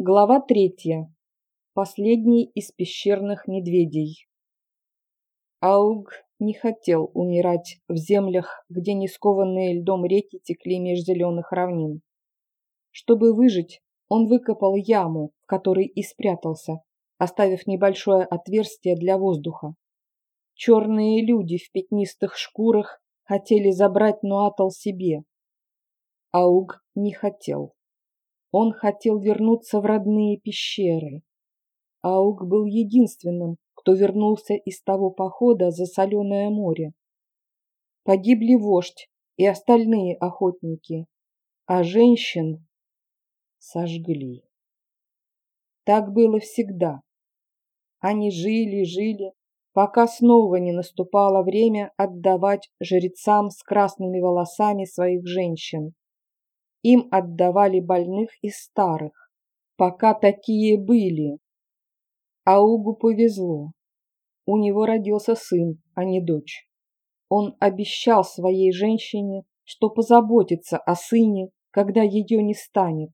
Глава третья. Последний из пещерных медведей. Ауг не хотел умирать в землях, где не скованные льдом реки текли меж зеленых равнин. Чтобы выжить, он выкопал яму, в которой и спрятался, оставив небольшое отверстие для воздуха. Черные люди в пятнистых шкурах хотели забрать Нуатал себе. Ауг не хотел. Он хотел вернуться в родные пещеры. Ауг был единственным, кто вернулся из того похода за соленое море. Погибли вождь и остальные охотники, а женщин сожгли. Так было всегда. Они жили-жили, пока снова не наступало время отдавать жрецам с красными волосами своих женщин. Им отдавали больных и старых, пока такие были. Аугу повезло. У него родился сын, а не дочь. Он обещал своей женщине, что позаботится о сыне, когда ее не станет.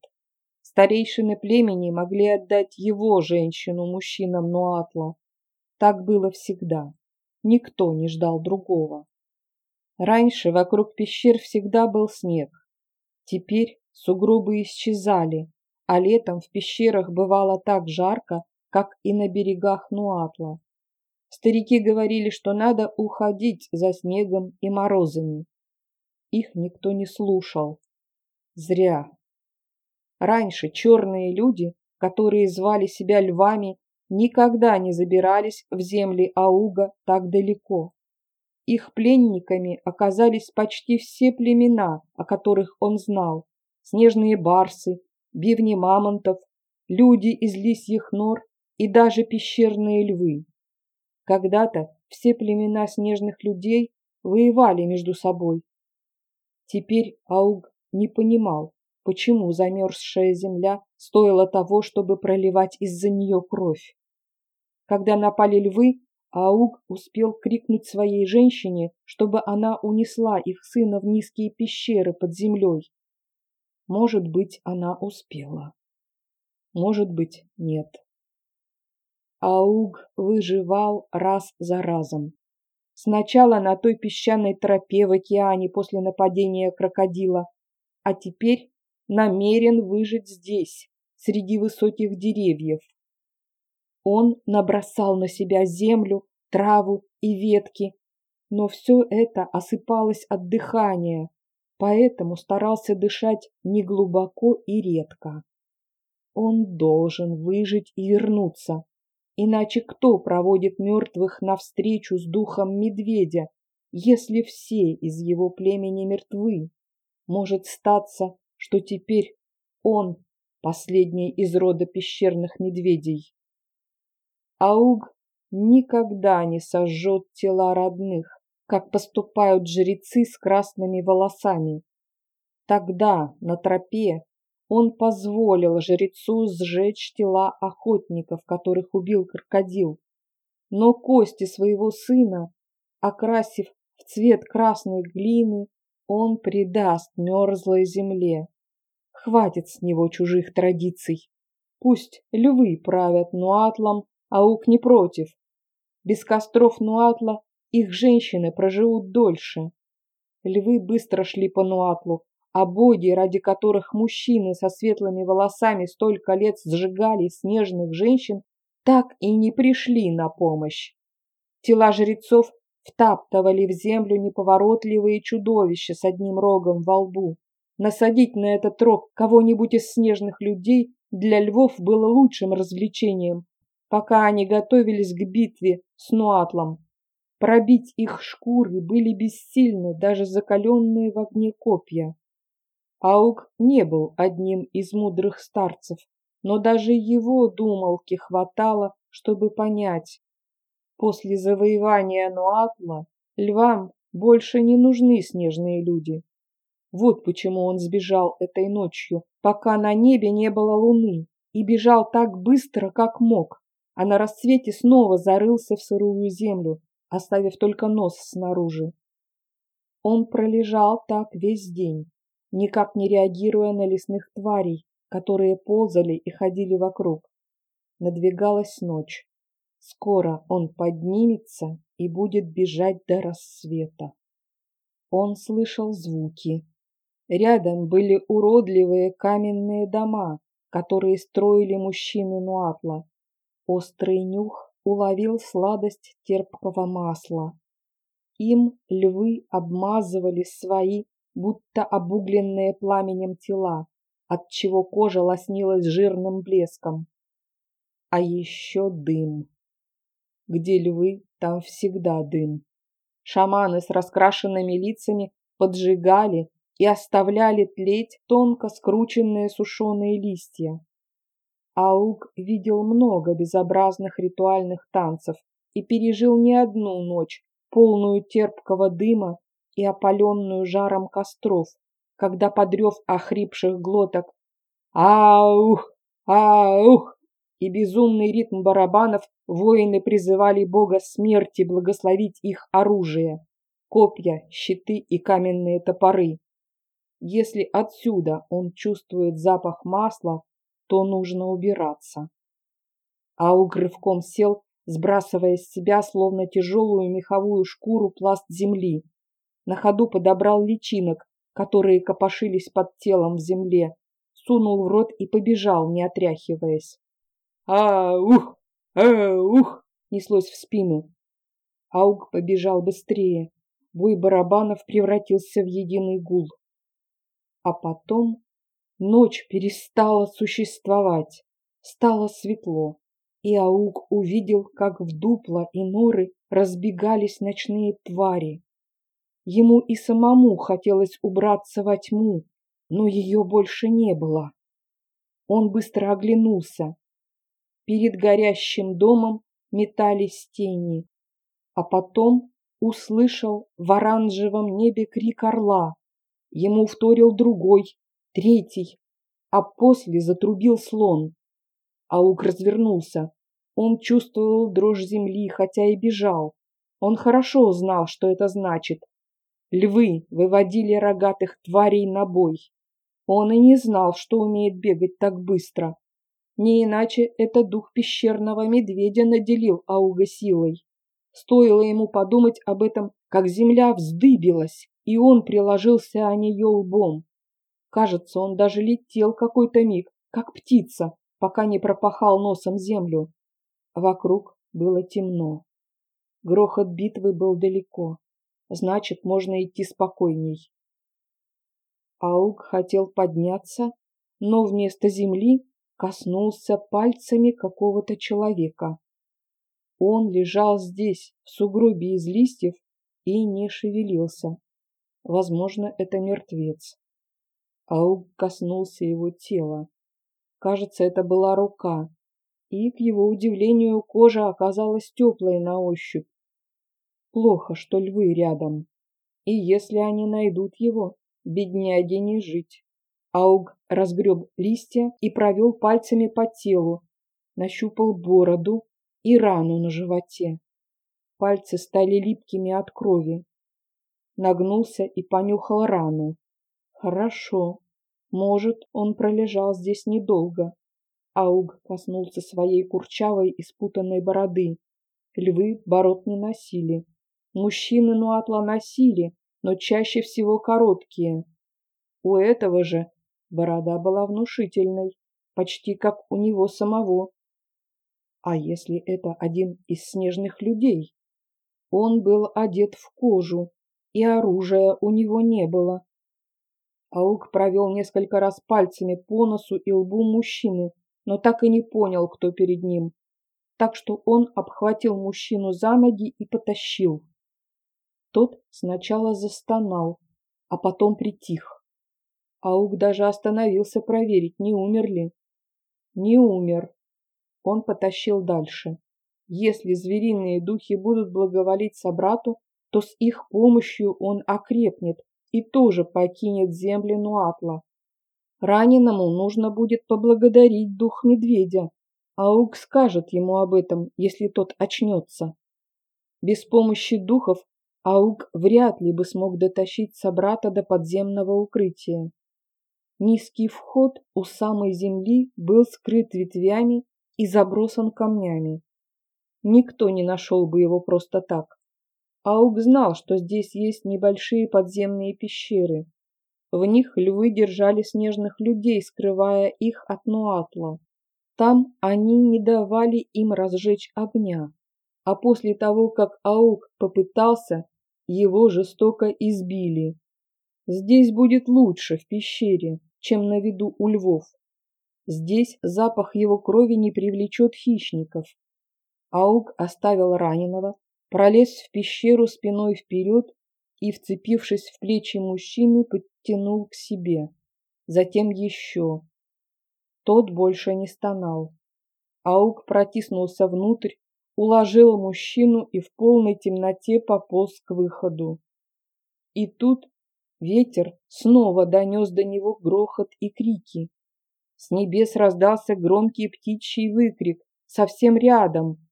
Старейшины племени могли отдать его женщину мужчинам Нуатла. Так было всегда. Никто не ждал другого. Раньше вокруг пещер всегда был снег. Теперь сугробы исчезали, а летом в пещерах бывало так жарко, как и на берегах Нуатла. Старики говорили, что надо уходить за снегом и морозами. Их никто не слушал. Зря. Раньше черные люди, которые звали себя львами, никогда не забирались в земли Ауга так далеко. Их пленниками оказались почти все племена, о которых он знал. Снежные барсы, бивни мамонтов, люди из лисьих нор и даже пещерные львы. Когда-то все племена снежных людей воевали между собой. Теперь Ауг не понимал, почему замерзшая земля стоила того, чтобы проливать из-за нее кровь. Когда напали львы, Ауг успел крикнуть своей женщине, чтобы она унесла их сына в низкие пещеры под землей. Может быть, она успела. Может быть, нет. Ауг выживал раз за разом. Сначала на той песчаной тропе в океане после нападения крокодила, а теперь намерен выжить здесь, среди высоких деревьев. Он набросал на себя землю, траву и ветки, но все это осыпалось от дыхания, поэтому старался дышать неглубоко и редко. Он должен выжить и вернуться, иначе кто проводит мертвых навстречу с духом медведя, если все из его племени мертвы? Может статься, что теперь он последний из рода пещерных медведей. Ауг никогда не сожжет тела родных, как поступают жрецы с красными волосами. Тогда, на тропе, он позволил жрецу сжечь тела охотников, которых убил крокодил. Но кости своего сына, окрасив в цвет красной глины, он предаст мерзлой земле. Хватит с него чужих традиций. Пусть львы правят Нуатлом, Аук не против. Без костров Нуатла их женщины проживут дольше. Львы быстро шли по Нуатлу, а боги, ради которых мужчины со светлыми волосами столько лет сжигали снежных женщин, так и не пришли на помощь. Тела жрецов втаптывали в землю неповоротливые чудовища с одним рогом во лбу. Насадить на этот рог кого-нибудь из снежных людей для львов было лучшим развлечением, пока они готовились к битве с Нуатлом. Пробить их шкуры были бессильны даже закаленные в огне копья. Аук не был одним из мудрых старцев, но даже его думалки хватало, чтобы понять. После завоевания Нуатла львам больше не нужны снежные люди. Вот почему он сбежал этой ночью, пока на небе не было луны, и бежал так быстро, как мог а на рассвете снова зарылся в сырую землю, оставив только нос снаружи. Он пролежал так весь день, никак не реагируя на лесных тварей, которые ползали и ходили вокруг. Надвигалась ночь. Скоро он поднимется и будет бежать до рассвета. Он слышал звуки. Рядом были уродливые каменные дома, которые строили мужчины Нуатла. Острый нюх уловил сладость терпкого масла. Им львы обмазывали свои, будто обугленные пламенем тела, отчего кожа лоснилась жирным блеском. А еще дым. Где львы, там всегда дым. Шаманы с раскрашенными лицами поджигали и оставляли тлеть тонко скрученные сушеные листья. Аук видел много безобразных ритуальных танцев и пережил не одну ночь, полную терпкого дыма и опаленную жаром костров, когда подрев охрипших глоток «Аух! Аух!» и безумный ритм барабанов воины призывали бога смерти благословить их оружие, копья, щиты и каменные топоры. Если отсюда он чувствует запах масла, то нужно убираться. Ауг рывком сел, сбрасывая с себя, словно тяжелую меховую шкуру, пласт земли. На ходу подобрал личинок, которые копошились под телом в земле, сунул в рот и побежал, не отряхиваясь. «А-ух! А-ух!» неслось в спину. Ауг побежал быстрее. Бой барабанов превратился в единый гул. А потом ночь перестала существовать. Стало светло, и Ауг увидел, как в дупла и норы разбегались ночные твари. Ему и самому хотелось убраться во тьму, но ее больше не было. Он быстро оглянулся. Перед горящим домом метались тени, а потом услышал в оранжевом небе крик орла. Ему вторил другой, третий, а после затрубил слон. Аук развернулся. Он чувствовал дрожь земли, хотя и бежал. Он хорошо знал, что это значит. Львы выводили рогатых тварей на бой. Он и не знал, что умеет бегать так быстро. Не иначе это дух пещерного медведя наделил Ауга силой. Стоило ему подумать об этом, как земля вздыбилась, и он приложился о нее лбом. Кажется, он даже летел какой-то миг, как птица, пока не пропахал носом землю. Вокруг было темно. Грохот битвы был далеко. Значит, можно идти спокойней. Ауг хотел подняться, но вместо земли коснулся пальцами какого-то человека. Он лежал здесь, в сугробе из листьев, и не шевелился. Возможно, это мертвец. Ауг коснулся его тела. Кажется, это была рука, и, к его удивлению, кожа оказалась теплой на ощупь. Плохо, что львы рядом. И если они найдут его, бедняге не жить. Ауг разгреб листья и провел пальцами по телу, нащупал бороду и рану на животе. Пальцы стали липкими от крови. Нагнулся и понюхал рану. Хорошо. Может, он пролежал здесь недолго. Ауг коснулся своей курчавой и спутанной бороды. Львы бород не носили. Мужчины Нуатла носили, но чаще всего короткие. У этого же Борода была внушительной, почти как у него самого. А если это один из снежных людей? Он был одет в кожу, и оружия у него не было. Аук провел несколько раз пальцами по носу и лбу мужчины, но так и не понял, кто перед ним. Так что он обхватил мужчину за ноги и потащил. Тот сначала застонал, а потом притих. Аук даже остановился проверить, не умер ли. Не умер. Он потащил дальше. Если звериные духи будут благоволить собрату, то с их помощью он окрепнет и тоже покинет земли Нуатла. Раненому нужно будет поблагодарить дух медведя. Аук скажет ему об этом, если тот очнется. Без помощи духов Аук вряд ли бы смог дотащить собрата до подземного укрытия. Низкий вход у самой земли был скрыт ветвями и забросан камнями. Никто не нашел бы его просто так. Аук знал, что здесь есть небольшие подземные пещеры. В них львы держали снежных людей, скрывая их от Нуатла. Там они не давали им разжечь огня, а после того, как Аук попытался, его жестоко избили. Здесь будет лучше, в пещере, чем на виду у львов. Здесь запах его крови не привлечет хищников. Аук оставил раненого, пролез в пещеру спиной вперед и, вцепившись в плечи мужчины, подтянул к себе. Затем еще. Тот больше не стонал. Аук протиснулся внутрь, уложил мужчину и в полной темноте пополз к выходу. И тут ветер снова донес до него грохот и крики. С небес раздался громкий птичий выкрик, совсем рядом.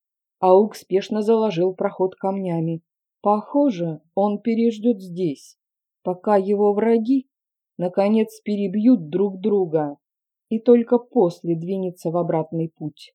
Аук спешно заложил проход камнями. Похоже, он переждет здесь, пока его враги, наконец, перебьют друг друга, и только после двинется в обратный путь.